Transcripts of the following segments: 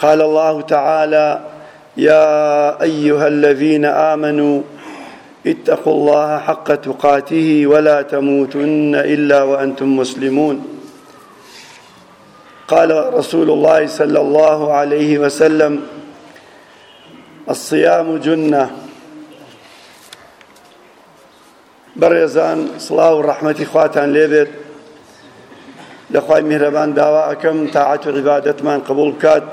قال الله تعالى يا أيها الذين آمنوا اتقوا الله حق تقاته ولا تموتن إلا وأنتم مسلمون قال رسول الله صلى الله عليه وسلم الصيام جنة بەڕێزان سڵاو و ڕەحمەتی خواتان لێبێت لە خوای میهرەبان داوا ئەکەم تاعەت و عیبادەتمان قبول بکات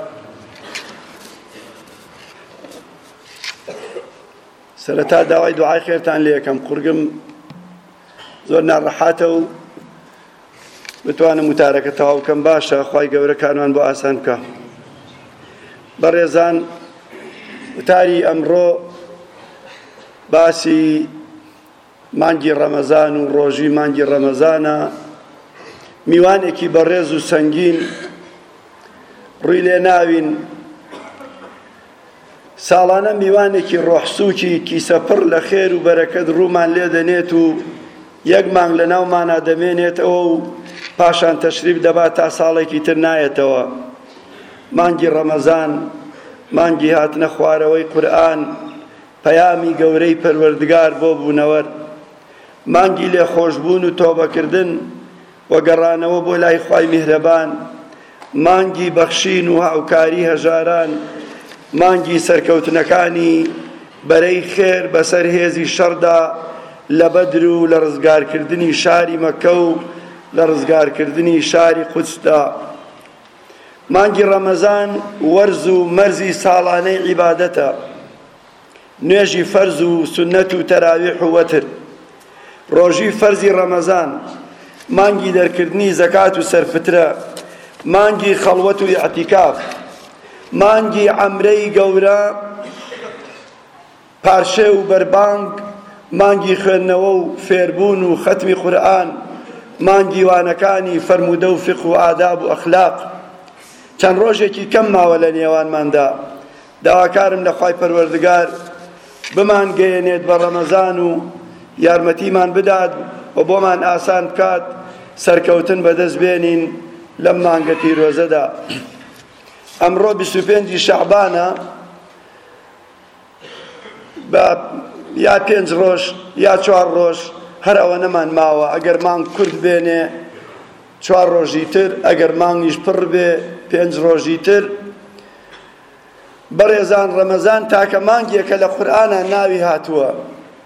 سەرەتا داوای دوعای خێرتان لێ یەکەم قورگم زۆر ناڕەحاتە و بتوانم وتارەکە تەواو بکەم باشە خی گەورە کاروان بۆ ئاسان بکە بەڕێزان وتاری ئەمڕۆ باسی مانگی ڕەمەزان و ڕۆژی مانگی ڕەمەزانە میوانێکی بەڕێز و سەنگین ڕووی لێ ناوین ساڵانە میوانێکی ڕۆحسووکی کیسە پڕ لە خێر و بەرەکەت ڕوومان لێ دەنێت و یەک مانگ لە ناومانا دەمێنێتەوە و پاشان تەشریف دەبات تا ساڵێکی تر نایەتەوە مانگی ڕەمەزان مانگی هاتنە خوارەوەی قورآن پەیامی گەورەی پەروەردگار بۆ بوونەوەر، مانگی لێخۆشبوون و تۆبەکردن و گەڕانەوە بۆ لای خوای میهرەبان، مانگی بەخشین و هاوکاری هەژاران، مانگی سەرکەوتنەکانی بەرەی خێر بەسەر هێزی شەڕدا لە بەدر و لە ڕزگارکردنی شاری مەککە و لە ڕزگارکردنی شاری قودسدا. مانگی ڕەمەزان وەرز و مەرزی ساڵانەی عیبادەتە، نوێژی فەرز و سوننەت و تەراویح و وەتر، ڕۆژی فەرزی ڕەمەزان، مانگی دەرکردنی زەکات و سەرفترە، مانگی خەڵوەت و ئیعتیکاف، مانگی عەمرەی گەورە، پارشێو و بەربانگ، مانگی خوێندنەوە و فێربوون و خەتمی قورئان، مانگی وانەکانی فەرموودە و فیقه و ئاداب و ئەخلاق. چەند ڕۆژێکی کەم ماوە لە نێوانماندا. داواکارم لە خوای پەروەردگار بمانگەیەنێت بە ڕەمەزان و یارمەتیمان بدات و بۆمان ئاسان بکات سەرکەوتن بەدەست بێنین لەم مانگە پیرۆزەدا. ئەمڕۆ بیست و پێنجی شەعبانە، بە یا پێنج ڕۆژ یا چوار ڕۆژ هەر ئەوەنەمان ماوە ئەگەر مانگ کورت بێنێ چوار ڕۆژی تر ئەگەر مانگیش پڕ بێ پێنج ڕۆژی تر بەڕێزان ڕەمەزان تاکە مانگیەکە لە قورآە ناوی هاتووە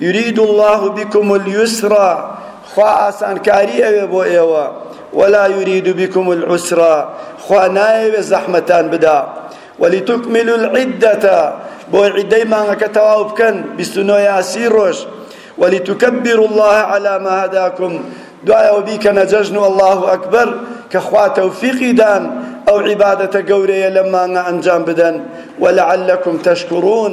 یرید الله بکم اليسر خوا ئاسانکاری ئەوێ بۆ ئێوە ولا یرید بکم العسر خوا نایەوێ زەحمەتان بدا ولتكملوا العدة بۆ عیدەی مانگەکە تەواو بکەن بیست و نۆ یا سی ڕۆژ ولتكبروا الله على ما هداكم دوایەوە بیکەنە جەژن و الله ئەکبەر کە خوا تەوفیقی دان ئەو عیبادەتە گەورەیە لەم مانگە ئەنجام بدەن ولعلكم تشکرون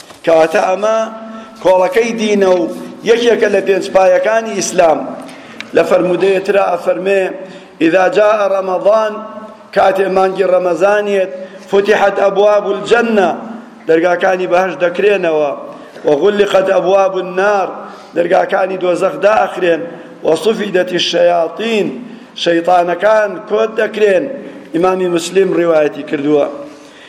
کەواتە ئەمە کۆڵەکەی دینە و یەکێکە لە پێنج پایەکانی ئیسلام لە فەرموودەیە ترا ئەفەرمێ ئیدا جا ڕەمەضان کاتێ مانگی ڕەمەزانیت فتحت ئەبواب الجنە دەرگاکانی بەهەش دەکرێنەوە وغلقت ئەبواب النار دەرگاکانی دۆزەخ داخرێن وصفدت الشیاطین شەیطانەکان کۆت دەکرێن ئیمامی مسلم ڕیوایەتی کردووە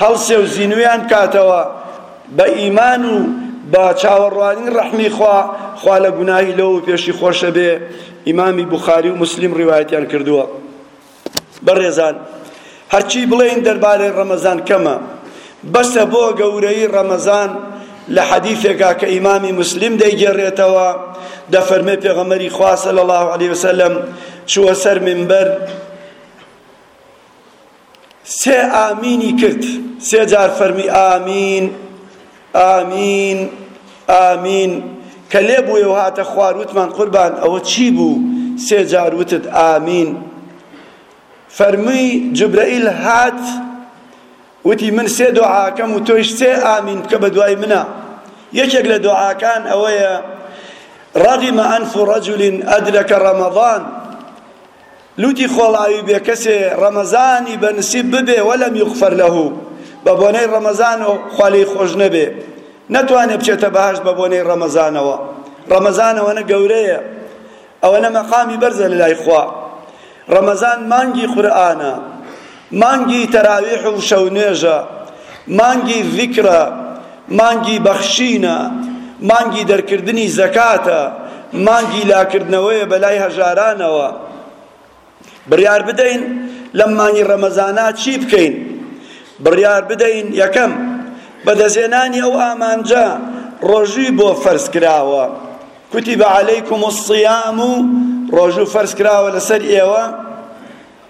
هەڵسێ و زینوویان بکاتەوە بە ئیمان و بە چاوەڕوانی ڕەحمی خوا، خوا لە گوناهی لەو و پێشی خۆشە بێ، ئیمامی بوخاری و موسلیم ڕیوایەتیان کردووە. بەڕێزان هەرچی بڵێین دەربارەی ڕەمەزان کەمە، بەسە بۆ گەورەیی ڕەمەزان لە حەدیسێکا کە ئیمامی موسلیم دەیگێڕێتەوە دەفەرمێ پێغەمبەری خوا صلی اللە علیە وسلم چووە سەر مینبەر، سێ ئامینی کرد سێ جار فەرمی ئامین ئامین ئامین کە لێ بووێ و هاتە خوار وتمان قوربان ئەوە چی بوو سێ جار وتت ئامین فەرمی جبرئیل هات وتی من سێ دۆعاکەم و تۆیش سێ ئامین بکە بە دوای منە یەکێک لە دۆعاکان ئەوەیە رغم أنف رجل أدرك رمضان لوتی خۆڵاوی بێ کەسێ ڕەمەزانی بە نسیب ببێ ولم یغفر له بە بۆنەی ڕەمەزان و خوا لێی خۆش نەبێ نەتوانێ بچێتە بەهەشت بە بۆنەی ڕەمەزانەوە ڕەمەزان ئەوەنە گەورەیە ئەوەنە مەقامی بەرزە لەلای خوا ڕەمەزان مانگی قورئانە مانگی تەراویح و شەونوێژە، مانگی زیکرە، مانگی بەخشینە، مانگی دەرکردنی زەکاتە، مانگی لاکردنەوەیە بەلای هەژارانەوە. بڕیار بدەین لەم مانگی ڕەمەزانە چی بکەین؟ بڕیار بدەین، یەکەم، بەدەستهێنانی ئەو ئامانجە ڕۆژووی بۆ فەرزکراوە، کتب علیکم الصیام، ڕۆژوو فەرزکراوە لەسەر ئێوە،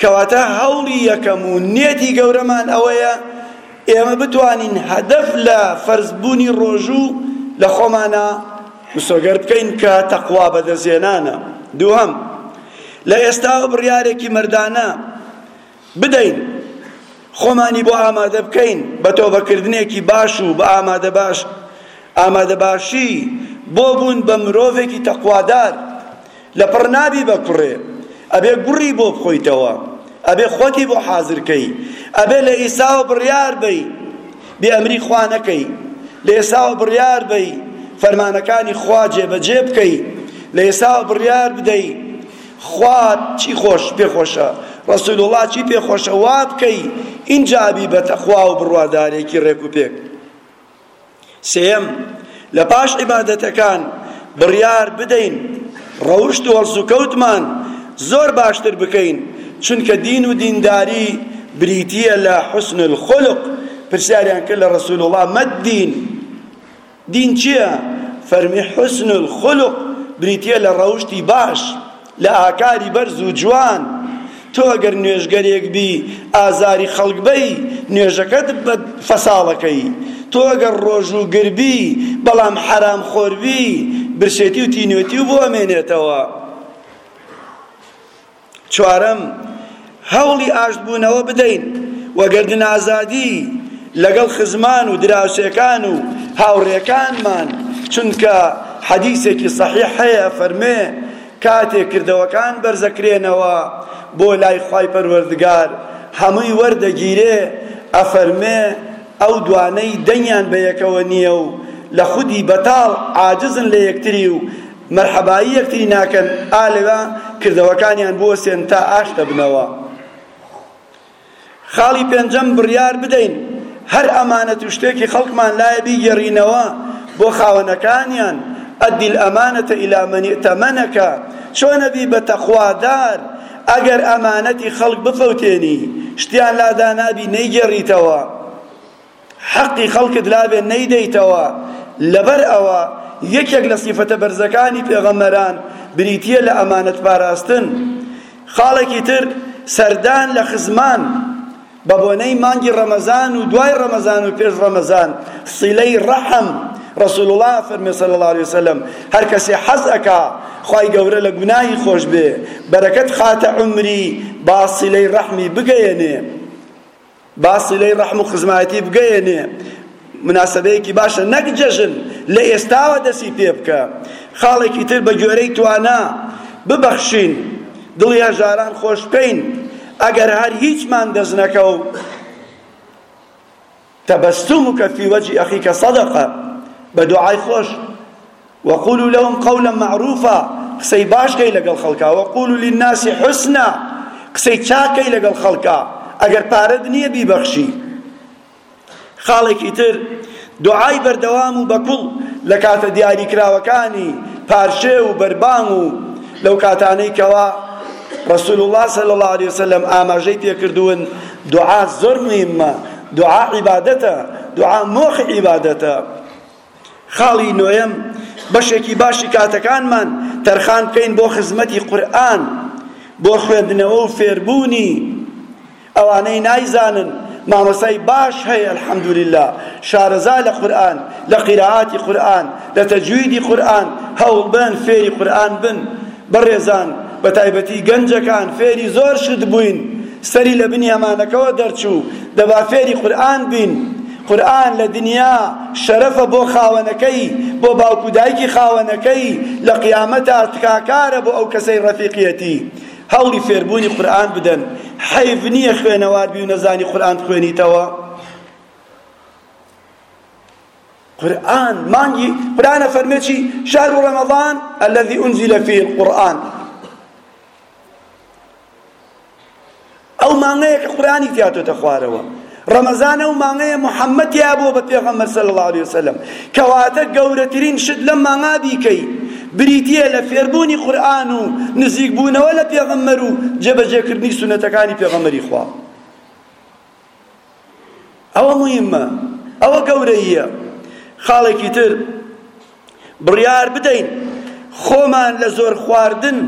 کەواتە هەوڵی یەکەم و نیەتی گەورەمان ئەوەیە ئێمە بتوانین هەدەف لە فەرزبوونی ڕۆژوو لە خۆمانە مسۆگەر بکەین کە تەقوا بەدەستهێنانە دووهەم لە ئێستاوە بڕیارێکی مەردانە بدەین خۆمانی بۆ ئامادە بکەین بە تۆبەکردنێکی باش و بە ئامادە باش ئامادە باشی بۆ بوون بە مرۆڤێکی تەقوادار لەپڕ نابی بە کوڕێ ئەبێ گوڕی بۆ بخۆیتەوە ئەبێ خۆتی بۆ حازر کەی ئەبێ لە ئیساوە بڕیار بەی بێ ئەمری خوا نەکەی لە ئێساوە بڕیار بەی فەرمانەکانی خوا جێبەجێ بکەی لە ئێساوە بڕیار بدەی خوا چی خۆش پێ خۆشە ڕسول وڵا چی پێ خۆشە وا بکەی ئینجا بی بە تەخوا و بڕوادارێکی ڕێک و پێک سێیەم، لە پاش عیبادەتەکان بڕیار بدەین ڕەوشت و هەڵسوکەوتمان زۆر باشتر بکەین، چونکە دین و دینداری بریتییە لە حسن الخلق، پرسیاریان کرد لە رسول اللە ما الدین، دین چییە؟ فەرمی حسن الخلق، بریتییە لە ڕەوشتی باش. لە ئاکاری بەرز و جوان تۆ گەر نوێژگەرێک بی ئازاری خەڵک بەی نوێژەکەت بە فەساڵەکەی تۆ گەر ڕۆژوو گر بی بەڵام حەرام خۆر بی برسێتی و تینوێتی و بۆ ئەمێنێتەوە چوارەم هەوڵی ئاشتبوونەوە بدەین و گەردن ئازادی لەگەڵ خزمان و دراوسێکان و هاوڕێکانمان، چونکە حەدیسێکی سەحیح هەیە فەرمێ، کاتێ کردەوەکان بەرزەکرێنەوە بۆ لای خوای پەروەردگار هەمووی وەردەگیرێ، ئەفەرمێ، ئەو دوانەی دەنگیان بەیەکەوە نییە و لە خودی بەتاڵ عاجزن لە یەکتری و مەرحەبایی یەکتری ناکەن ئا لەوێ کردەوەکانیان بوەستێن تا ئاش دەبنەوە خاڵی پێنجەم بڕیار بدەین هەر ئەمانەت و شتێکی خەڵکمان لایە بیگەڕینەوە بۆ خاوەنەکانیان ئەدی الامانەتە الى من ائتمنەکە چۆنە بی بە تەخوادار ئەگەر ئەمانەتی خەڵک بفەوتێنی شتیان لادا نابی نەیگێڕیتەوە حەقی خەڵکت لابێ نەیدەیتەوە لەبەر ئەوە یەکێک لە سیفەتە بەرزەکانی پێغەمبەران بریتییە لە ئەمانەت پاراستن خاڵێکی تر سەردان لە خزمان بە بۆنەی مانگی ڕەمەزان و دوای ڕەمەزان و پێش ڕەمەزان سیلەی ڕەحم رسول الله فرمی صلی الله علیه وسلم هر کسی حز اکا خواهی گوره لگناهی خوش به برکت خات عمری با صلی رحمی بگینه با سیلەی ڕەحم و خزمایەتی بگەیەنێ مناسبەیەکی باشە نەک جەژن لە ئێستاوە دەسی پێ بکە خاڵێکی تر بە گوێرەی توانا ببەخشین دڵی هەژاران خۆش بکەین ئەگەر هەر هیچمان دەست نەکەو تبسمك في وجه أخيك صدقة بدعاء خوش وقولوا لهم قولا معروفا قسەی باش کەی لەگەڵ خەڵکا وقولوا للناس حسنا قسەی چاک کەی لەگەڵ خەڵکا ئەگەر پارەت نییە بیبەخشی خاڵێکی تر دوعای بەردەوام و بەکوڵ لە کاتە دیاریکراوەکانی پارشێ و بەربانگ و لەو کاتانەی کەوا رسول الله صلی الله عليه وسلم ئاماژەی پێکردوون دوعا زۆر مهمە دوعا عیبادەتە دوعا مۆخ عیبادەتە خاڵی نۆیەم، بەشێکی باشی کاتەکانمان تەرخان بکەین بۆ خزمەتی قورئان، بۆ خوێندنەوە و فێربوونی. ئەوانەی نایزانن مامۆستای باش هەیە الحمدللە، شارەزا لە قورئان، لە قیرائاتی قورئان، لە تەجویدی قورئان، هەوڵبەن فێری قورئان بن. بەڕێزان بە تایبەتی گەنجەکان فێری زۆر شت بووین، سەری لە بنیامانەکەوە دەرچوو، دەبا فێری قورئان بین. قورئان لە دنیا شەرەفە بۆ خاوەنەکەی، بۆ باوک و دایکی خاوەنەکەی، لە قیامەتا تکاکارە بۆ ئەو کەسەی ڕەفیقیەتی. هەوڵی فێربوونی قورئان بدەن. حەیف نییە خوێنەوار بی و نەزانی قورئان بخوێنیتەوە. قورئان مانگی قورئان ئەفەرمێ چی؟ شهر رمضان الذي انزل فيه القرآن ئەو مانگەیە کە قورئانی تیاتۆتە خوارەوە ڕەمەزان ئەو مانگەیە محەممەد تیا بووە بە پێغەمبەر صلی الله علیه وسلم کەواتە گەورەترین شت لەم مانگا بیکەی بریتییە لە فێربوونی قورئان و نزیکبوونەوە لە پێغەمبەر و جێبەجێکردنی سونەتەکانی پێغەمبەری خوا ئەوە مویمە ئەوە گەورەییە خاڵێکی تر بڕیار بدەین خۆمان لە زۆر خواردن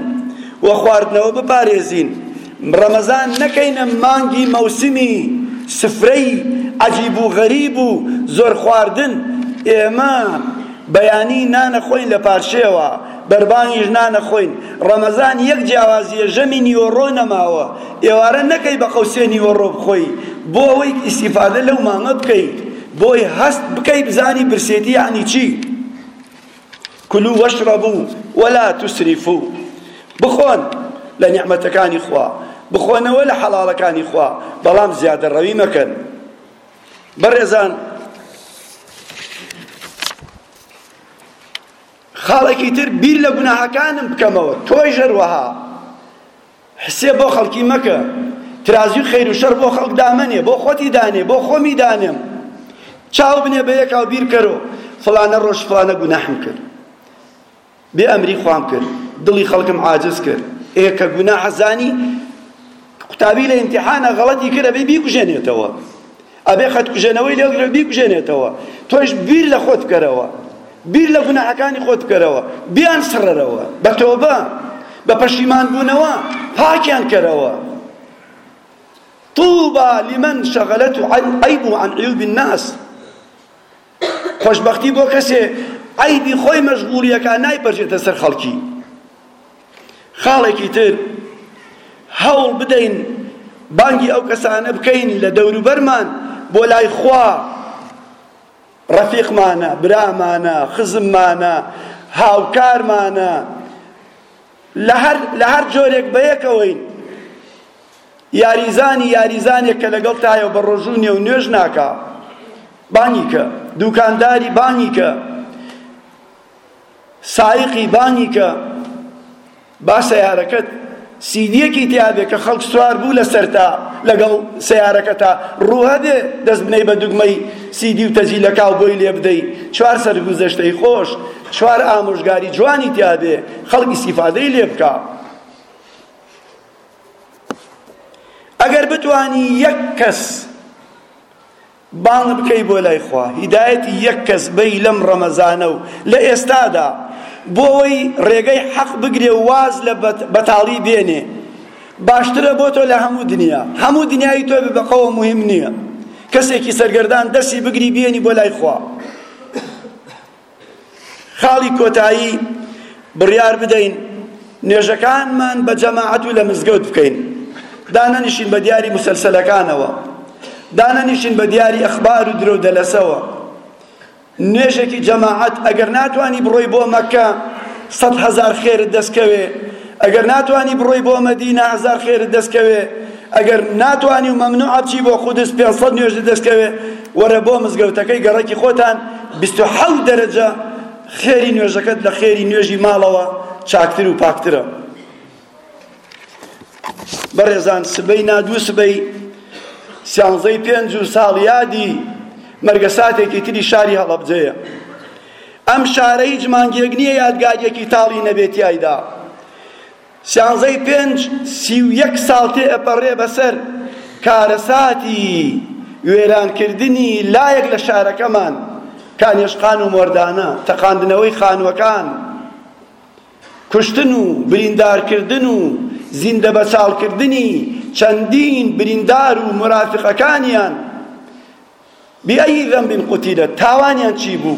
و خواردنەوە بپارێزین ڕەمەزان نەکەینە مانگی مەوسمی سفرەی عجیب و غەریب و زۆر خواردن ئێمە بەیانی نانەخۆین لە پارشێوە بەربانگیش نانەخۆین ڕەمەزان یەک جیاوازیە ژەمی نیوەڕۆ نەماوە ئێوارە نەکەی بە قەوسێ نیوەڕۆ بخۆی بۆ ئەوەی ئیستیفادە لەو مانگە بکەی بۆی هەست بکەی بزانی برسێتی یانی چی کلو وەشرەبو وەلا تسرفو بخۆن لە نیعمەتەکانی خوا بخۆنەوە لە حەڵاڵەکانی خوا بەڵام زیادە ڕەوی مەکەن بەڕێزان خاڵێکی تر بیر لە گوناهەکانم بکەمەوە تۆیش هەروەها حسێ بۆ خەڵکی مەکە ترازی و خەیر و شەڕ بۆ خەڵک دامەنێ بۆ خۆتی دانێ بۆ خۆمی دانێم چاو بنێ بە یەکاو بیر بکەرەوە فڵانە ڕۆژ فڵانە گوناحم کرد بێ ئەمری خوام کرد دڵی خەڵکم عاجز کرد ئێ کە گوناحە زانی قوتابی لە ئیمتیحانا غەڵەتی کرد ئەبێ بیکوژێنێتەوە ئەبێ خەتکوژێنەوەی لێ بکرێ بیکوژێنێتەوە تۆش بیر لە خۆت بکەرەوە بیر لە گوناحەکانی خۆت بکەرەوە بیان سڕەرەوە بە تۆبە بە پەشیمان بوونەوە پاکیان کەرەوە طوبى لمن شغلته عيبه عن عيوب الناس خۆشبەختی بۆ کەسێ عیبی خۆی مەشغوڵیەکە نایپەرژێتە سەر خەڵکی خاڵێکی تر هەوڵ بدەین بانگی ئەو کەسانە بکەین لە دەوروبەرمان بۆ لای خوا ڕەفیقمانە برامانە خزممانە هاوکارمانە لە هەر جۆرێک بەیەکەوەین یاریزانی یاریزانێک کە لەگەڵ تایە بە ڕۆژوو نێو نوێژ ناکا بانگی کە دوکانداری بانگی کە سایقی بانگی کە با سیارەکەت سیدیەکی تیابێ کە خەڵک سوار بوو لەسەر تا لەگەڵ سیارەکە تا ڕووە دێ دەست بنەی بە دوگمەی سیدی و تەجیلەکە و بۆی لێ بدەی چوار سەر گوزەشتەی خۆش چوار ئامۆژگاری جوانی تیابێ خەڵک ئیسیفادەی لێ بکە ئەگەر بتانی یەک کەس بانگ بکەی بۆ لای خوا هیدایەتی یەک کەس بەی لەم ڕەمەزانە و لە ئێستادا بۆ ئەوەی ڕێگەی حەق بگرێ و واز لە بەتاڵی بێنێ باشترە بۆ تۆ لە هەموو دنیا هەموو دنیای تۆ بەقەوە مهم نییە کەسێکی سەرگەردان دەسی بگری بێنی بۆ لای خوا خاڵی کۆتایی بڕیار بدەین نوێژەکانمان بە جەماعەت و لە مزگەوت بکەین دانەنیشین بە دیاری مسلسلەکانەوە دانەنیشین بە دیاری ئەخبار و درۆ دەلەسەوە نوێژێکی جەماعەت ئەگەر ناتوانی بڕۆی بۆ مەکە سەد هەزار خێرت دەستکەوێ ئەگەر ناتوانی بڕۆی بۆ مەدینە هەزار خێرت دەست کەوێ ئەگەر ناتوانی و مەمنوعە بچی بۆ قودس پێنج سەد نوێژت دەست کەوێ وەرە بۆ مزگەوتەکەی گەڕەکی خۆتان بیست و حەوت دەرەجە خێری نوێژەکەت لە خێری نوێژی ماڵەوە چاکتر و پاکترە بەڕێزان سبەی نادوو سبەی سیانزەی پێنج و ساڵیادی مەرگە ساتێکی تری شاری هەڵەبجەیە ئەم شارە هیچ مانگێک نییە یادگارییەکی تاڵی نەبێ تیایدا سیانزەی پێنج سی و یەک ساڵ تێ ئەپەڕێ بەسەر کارەساتی وێرانکردنی لایەک لە شارەکەمان کانێشقان و مۆردانە تەقاندنەوەی خانووەکان کوشتن و بریندارکردن و زیندە بەچاڵکردنی چەندین بریندار و مرافقەکانیان بأی ذنب قتلت تاوانیان چی بوو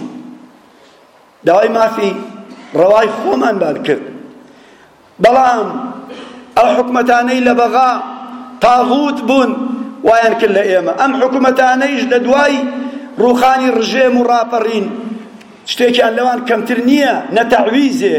داوای مافی ڕەوای خۆمان بان کرد بەڵام ئەو حکومەتانەی لە بەغا تاغوت بوون وایان کرد لە ئێمە ئەم حکومەتانەیش لە دوای ڕوخانی ڕژێم و ڕاپەڕین شتێکیان لەوان کەمتر نییە نە تەعویزێ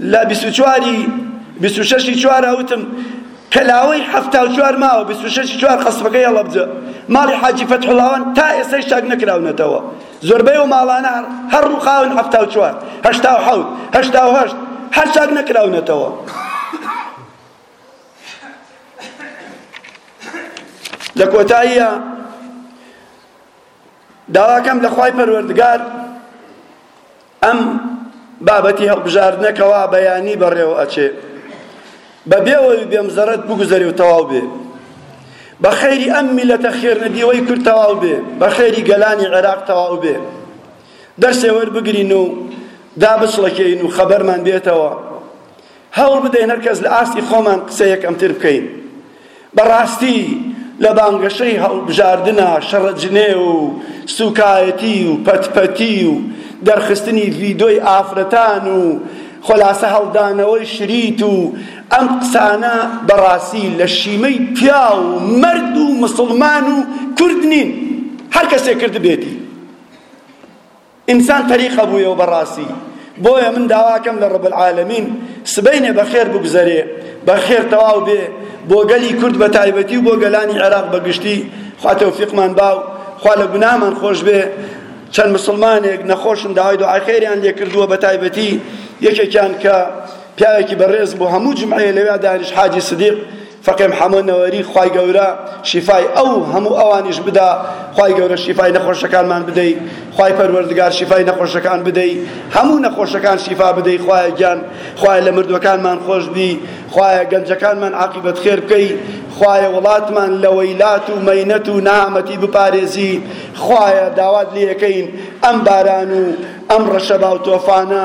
لە بیست و چواری بیست و شەشی چوار ئەوتم کەلاوەی حەفتا و چوار ماوە بیست و شەشی چوار قەسبەکەی هەڵەبجە ماڵی حاجی فەتحوڵاوان تا ئێستەش چاک نەکراونەتەوە زۆربەی و ماڵانە هەر ڕووخاون حەفتا و چوار هەشتا و حەوت هەشتا و هەشت هەر چاک نەکراونەتەوە لە کۆتاییە داواکەم لە خوای پەروەردگار ئەم بابەتی هەڵبژاردنە کەوا بەیانی بەڕێوە ئەچێ بە بێوەوی بێم زەرەت بگوزەرێ و تەواو بێ بە خەیری ئەم میلەتە خێرنەدیوەی کورد تەواو بێ بە خەیری گەلانی عێراق تەواو بێ دەرسێ وەربگرین و دابچڵەکەین و خەبەرمان بێتەوە هەوڵ بدەین هەر کەس لە ئاستی خۆمان قسە یەکەمتر بکەین. بە ڕاستی لە بانگەشەی هەڵبژاردنە شەڕەجنێو و سوکایەتی و پەت پەتی و دەرخستنی ڤیدۆی ئافرەتان و خولاسە هەڵدانەوەی شریت و ئەم قسانە بە ڕاستی لە شیمەی پیاو و مەرد و مسوڵمان و کورد نین هەر کەسێ کردبێتی. ئینسان تەریق ئەبوویەوە بەڕاستی بۆیە من داواکەم لە ڕب العالمین سبەینێ بەخێر بگوزەرێ بەخێر تەواو بێ بۆ گەلی کورد بە تایبەتی و بۆ گەلانی عێراق بەگشتی خوا تەوفیقمان باو خوا لە گونامان خۆش بێ چەند مسلمانێک نەخۆشن داوای دوعای خێریان لێ کردووە بە تایبەتی یەکێکیان کە پیاوێکی بەڕێز بوو هەموو جمعەیە لەوێ دانیش حاجی سدیق فەقێ محمد نەوەری خوای گەورە شیفای ئەو هەموو ئەوانیش بدا خوای گەورە شیفای نەخۆشەکانمان بدەی خوای پەروەردگار شیفای نەخۆشەکان بدەی هەموو نەخۆشەکان شیفا بدەی خوایە گیان خوایە لە مردوەکانمان خۆش بی خوایە گەنجەکانمان عاقبەت خێر بکەی خوایە وڵاتمان لە وەیلات و مەینەت و نامەتی بپارێزی خوایە داوات لێەکەین ئەم باران و ئەم ڕەشەبا و تۆفانە